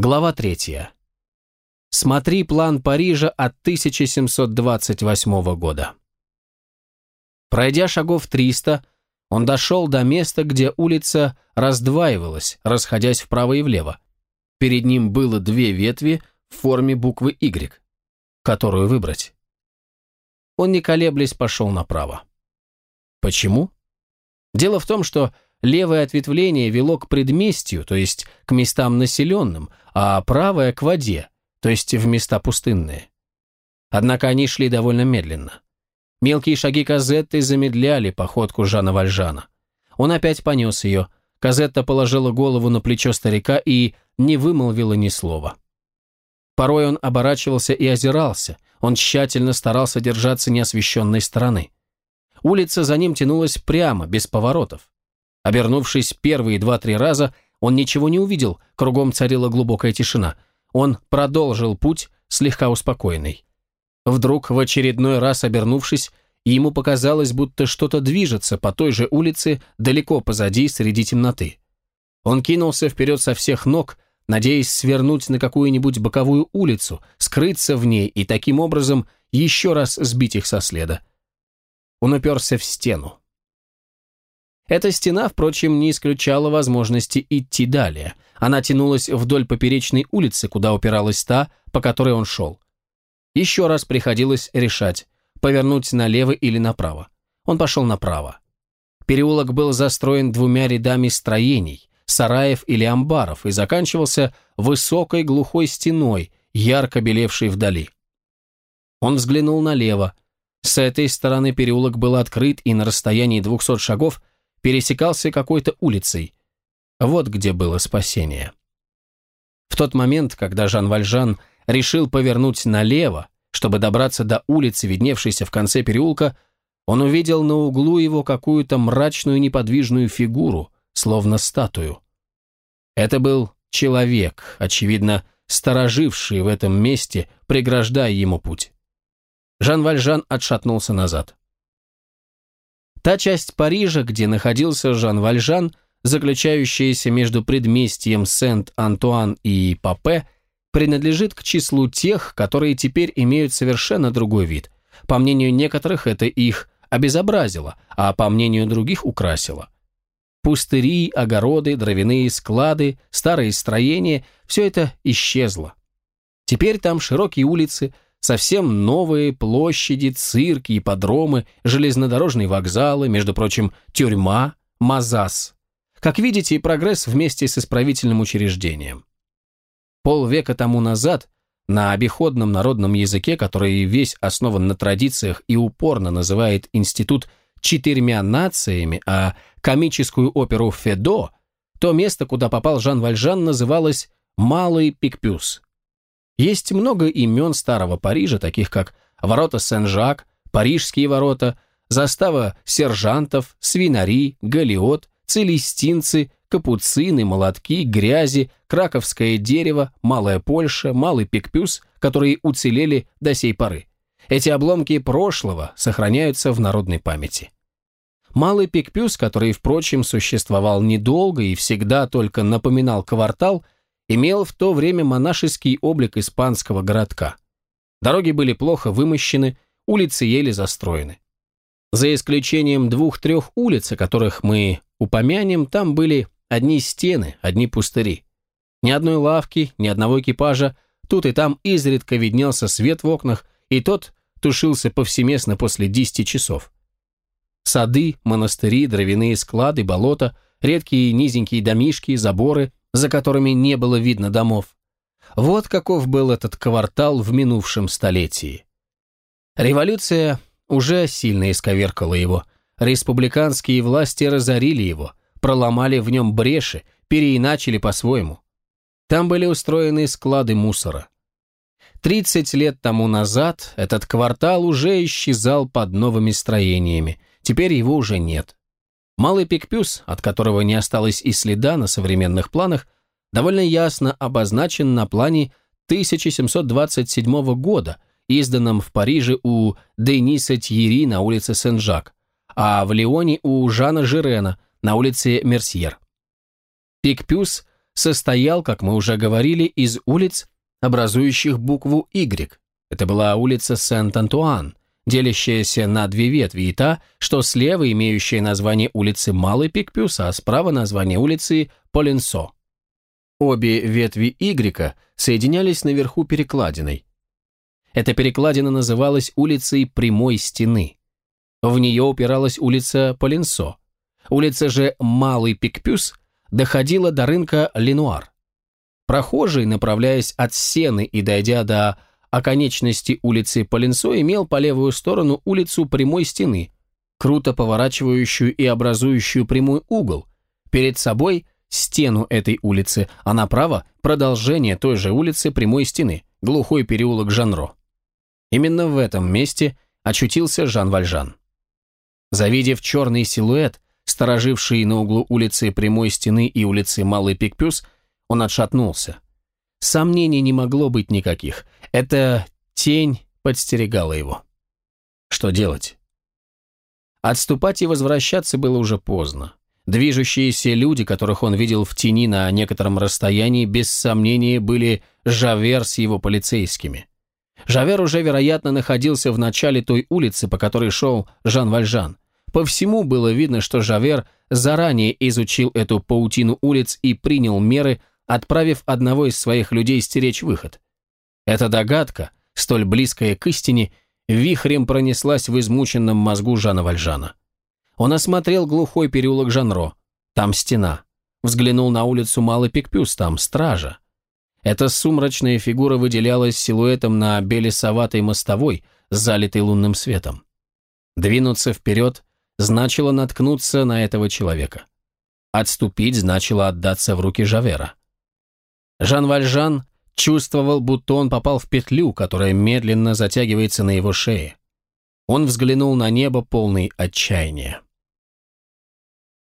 Глава третья. Смотри план Парижа от 1728 года. Пройдя шагов 300, он дошел до места, где улица раздваивалась, расходясь вправо и влево. Перед ним было две ветви в форме буквы «Y». Которую выбрать? Он, не колеблясь, пошел направо. Почему? Дело в том, что левое ответвление вело к предместью, то есть к местам населенным, а правое – к воде, то есть в места пустынные. Однако они шли довольно медленно. Мелкие шаги Казетты замедляли походку Жана Вальжана. Он опять понес ее. Казетта положила голову на плечо старика и не вымолвила ни слова. Порой он оборачивался и озирался. Он тщательно старался держаться неосвещенной стороны. Улица за ним тянулась прямо, без поворотов. Обернувшись первые два-три раза, он ничего не увидел, кругом царила глубокая тишина. Он продолжил путь, слегка успокоенный. Вдруг, в очередной раз обернувшись, ему показалось, будто что-то движется по той же улице, далеко позади, среди темноты. Он кинулся вперед со всех ног, надеясь свернуть на какую-нибудь боковую улицу, скрыться в ней и таким образом еще раз сбить их со следа. Он уперся в стену. Эта стена, впрочем, не исключала возможности идти далее. Она тянулась вдоль поперечной улицы, куда упиралась та, по которой он шел. Еще раз приходилось решать, повернуть налево или направо. Он пошел направо. Переулок был застроен двумя рядами строений, сараев или амбаров, и заканчивался высокой глухой стеной, ярко белевшей вдали. Он взглянул налево. С этой стороны переулок был открыт, и на расстоянии двухсот шагов пересекался какой-то улицей. Вот где было спасение. В тот момент, когда Жан Вальжан решил повернуть налево, чтобы добраться до улицы, видневшейся в конце переулка, он увидел на углу его какую-то мрачную неподвижную фигуру, словно статую. Это был человек, очевидно, стороживший в этом месте, преграждая ему путь. Жан Вальжан отшатнулся назад. Та часть Парижа, где находился Жан Вальжан, заключающаяся между предместьем Сент-Антуан и Папе, принадлежит к числу тех, которые теперь имеют совершенно другой вид. По мнению некоторых, это их обезобразило, а по мнению других украсило. Пустыри, огороды, дровяные склады, старые строения – все это исчезло. Теперь там широкие улицы – совсем новые площади, цирки, ипподромы, железнодорожные вокзалы, между прочим, тюрьма, Мазас. Как видите, прогресс вместе с исправительным учреждением. Полвека тому назад на обиходном народном языке, который весь основан на традициях и упорно называет институт четырьмя нациями, а комическую оперу «Федо», то место, куда попал Жан Вальжан, называлось «Малый Пикпюс». Есть много имен старого Парижа, таких как ворота Сен-Жак, Парижские ворота, застава сержантов, свинари, галиот, целестинцы, капуцины, молотки, грязи, краковское дерево, Малая Польша, Малый Пикпюс, которые уцелели до сей поры. Эти обломки прошлого сохраняются в народной памяти. Малый Пикпюс, который, впрочем, существовал недолго и всегда только напоминал квартал – имел в то время монашеский облик испанского городка. Дороги были плохо вымощены, улицы еле застроены. За исключением двух-трех улиц, о которых мы упомянем, там были одни стены, одни пустыри. Ни одной лавки, ни одного экипажа, тут и там изредка виднелся свет в окнах, и тот тушился повсеместно после десяти часов. Сады, монастыри, дровяные склады, болота, редкие низенькие домишки, заборы, за которыми не было видно домов. Вот каков был этот квартал в минувшем столетии. Революция уже сильно исковеркала его. Республиканские власти разорили его, проломали в нем бреши, переиначили по-своему. Там были устроены склады мусора. Тридцать лет тому назад этот квартал уже исчезал под новыми строениями, теперь его уже нет. Малый Пикпюс, от которого не осталось и следа на современных планах, довольно ясно обозначен на плане 1727 года, изданном в Париже у Дениса Тьери на улице Сен-Жак, а в Лионе у Жана Жирена на улице Мерсьер. Пикпюс состоял, как мы уже говорили, из улиц, образующих букву «Y». Это была улица Сент-Антуан, делящаяся на две ветви, и та, что слева имеющая название улицы Малый Пикпюс, а справа название улицы Поленсо. Обе ветви Y соединялись наверху перекладиной. Эта перекладина называлась улицей Прямой Стены. В нее упиралась улица Поленсо. Улица же Малый Пикпюс доходила до рынка Ленуар. Прохожий, направляясь от Сены и дойдя до оконечности улицы Поленсо, имел по левую сторону улицу Прямой Стены, круто поворачивающую и образующую прямой угол, перед собой стену этой улицы, а направо продолжение той же улицы Прямой Стены, глухой переулок Жанро. Именно в этом месте очутился Жан Вальжан. Завидев черный силуэт, стороживший на углу улицы Прямой Стены и улицы Малый Пикпюс, он отшатнулся. Сомнений не могло быть никаких. Эта тень подстерегала его. Что делать? Отступать и возвращаться было уже поздно. Движущиеся люди, которых он видел в тени на некотором расстоянии, без сомнения были Жавер с его полицейскими. Жавер уже, вероятно, находился в начале той улицы, по которой шел Жан Вальжан. По всему было видно, что Жавер заранее изучил эту паутину улиц и принял меры, отправив одного из своих людей стеречь выход. Эта догадка, столь близкая к истине, вихрем пронеслась в измученном мозгу Жана Вальжана. Он осмотрел глухой переулок Жанро. Там стена. Взглянул на улицу Малый Пикпюс, там стража. Эта сумрачная фигура выделялась силуэтом на белесоватой мостовой, залитой лунным светом. Двинуться вперед значило наткнуться на этого человека. Отступить значило отдаться в руки Жавера. Жан Вальжан чувствовал, будто он попал в петлю, которая медленно затягивается на его шее. Он взглянул на небо, полный отчаяния.